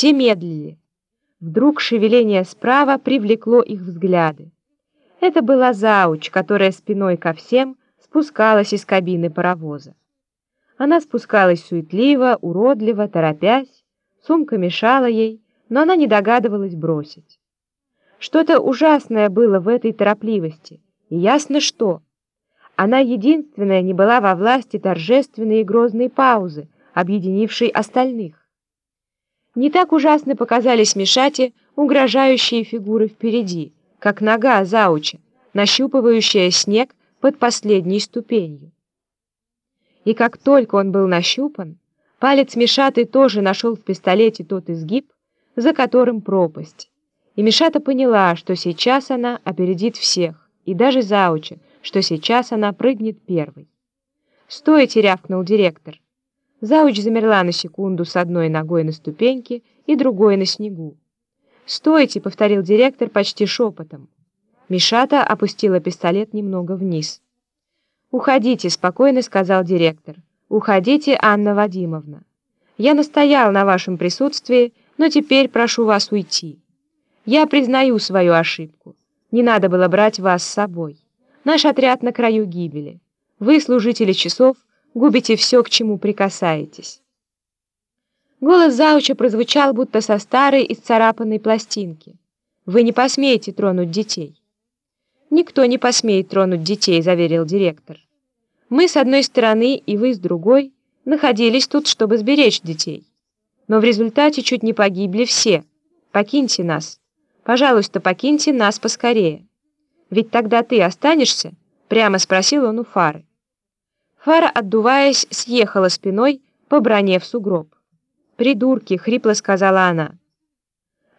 Все медлили. Вдруг шевеление справа привлекло их взгляды. Это была Зауч, которая спиной ко всем спускалась из кабины паровоза. Она спускалась суетливо, уродливо, торопясь, сумка мешала ей, но она не догадывалась бросить. Что-то ужасное было в этой торопливости, и ясно что. Она единственная не была во власти торжественной и грозной паузы, объединившей остальных. Не так ужасно показались Мишате угрожающие фигуры впереди, как нога зауча, нащупывающая снег под последней ступенью. И как только он был нащупан, палец Мишаты тоже нашел в пистолете тот изгиб, за которым пропасть. И Мишата поняла, что сейчас она опередит всех, и даже зауча, что сейчас она прыгнет первой. «Стойте!» — рявкнул директор. Зауч замерла на секунду с одной ногой на ступеньке и другой на снегу. «Стойте!» — повторил директор почти шепотом. Мишата опустила пистолет немного вниз. «Уходите!» — спокойно сказал директор. «Уходите, Анна Вадимовна. Я настоял на вашем присутствии, но теперь прошу вас уйти. Я признаю свою ошибку. Не надо было брать вас с собой. Наш отряд на краю гибели. Вы, служители часов, губите все, к чему прикасаетесь». Голос зауча прозвучал, будто со старой исцарапанной пластинки. «Вы не посмеете тронуть детей». «Никто не посмеет тронуть детей», — заверил директор. «Мы с одной стороны и вы с другой находились тут, чтобы сберечь детей. Но в результате чуть не погибли все. Покиньте нас. Пожалуйста, покиньте нас поскорее. Ведь тогда ты останешься?» — прямо спросил он у Фары. Фара, отдуваясь, съехала спиной по броне в сугроб. «Придурки!» — хрипло сказала она.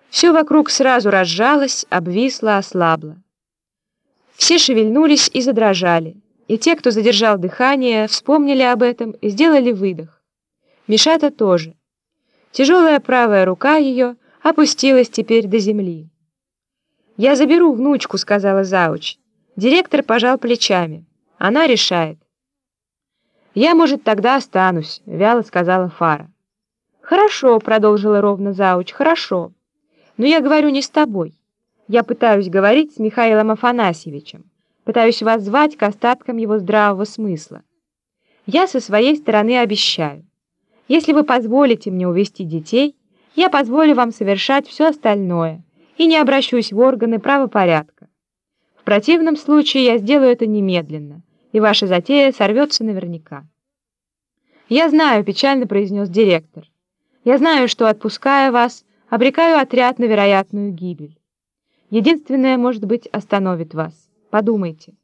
Все вокруг сразу разжалось, обвисло, ослабло. Все шевельнулись и задрожали, и те, кто задержал дыхание, вспомнили об этом и сделали выдох. Мишата тоже. Тяжелая правая рука ее опустилась теперь до земли. «Я заберу внучку», — сказала Зауч. Директор пожал плечами. «Она решает». «Я, может, тогда останусь», — вяло сказала Фара. «Хорошо», — продолжила ровно Зауч, — «хорошо. Но я говорю не с тобой. Я пытаюсь говорить с Михаилом Афанасьевичем, пытаюсь вас звать к остаткам его здравого смысла. Я со своей стороны обещаю. Если вы позволите мне увести детей, я позволю вам совершать все остальное и не обращусь в органы правопорядка. В противном случае я сделаю это немедленно, и ваша затея сорвется наверняка. «Я знаю», — печально произнес директор. Я знаю, что, отпуская вас, обрекаю отряд на вероятную гибель. Единственное, может быть, остановит вас. Подумайте.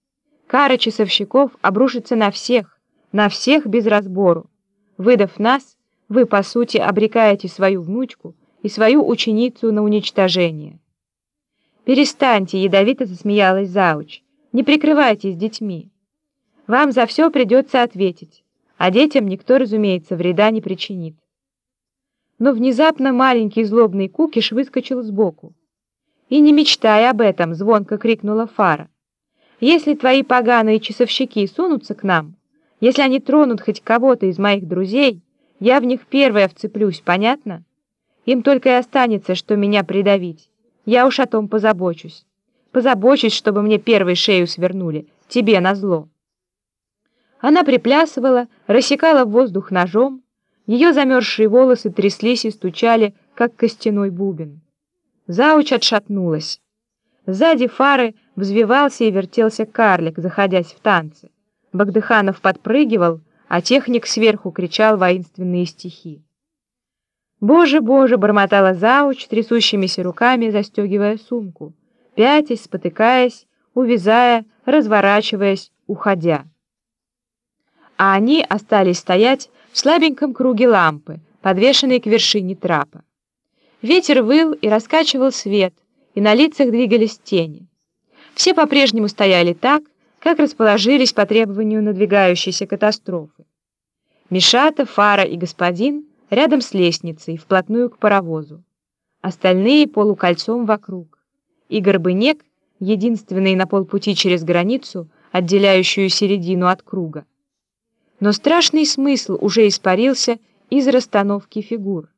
Кара часовщиков обрушится на всех, на всех без разбору. Выдав нас, вы, по сути, обрекаете свою внучку и свою ученицу на уничтожение. «Перестаньте!» — ядовито засмеялась Зауч. «Не прикрывайтесь детьми. Вам за все придется ответить, а детям никто, разумеется, вреда не причинит» но внезапно маленький злобный кукиш выскочил сбоку. «И не мечтай об этом!» — звонко крикнула Фара. «Если твои поганые часовщики сунутся к нам, если они тронут хоть кого-то из моих друзей, я в них первая вцеплюсь, понятно? Им только и останется, что меня придавить. Я уж о том позабочусь. Позабочусь, чтобы мне первой шею свернули, тебе назло». Она приплясывала, рассекала воздух ножом, ее замерзшие волосы тряслись и стучали, как костяной бубен. Зауч отшатнулась. Сзади фары взвивался и вертелся карлик, заходясь в танцы. Багдыханов подпрыгивал, а техник сверху кричал воинственные стихи. «Боже, боже!» — бормотала Зауч, трясущимися руками застегивая сумку, пятясь, спотыкаясь, увязая, разворачиваясь, уходя. А они остались стоять, в слабеньком круге лампы, подвешенной к вершине трапа. Ветер выл и раскачивал свет, и на лицах двигались тени. Все по-прежнему стояли так, как расположились по требованию надвигающейся катастрофы. Мишата, Фара и господин рядом с лестницей, вплотную к паровозу. Остальные полукольцом вокруг. И Горбынек, единственный на полпути через границу, отделяющую середину от круга. Но страшный смысл уже испарился из расстановки фигур.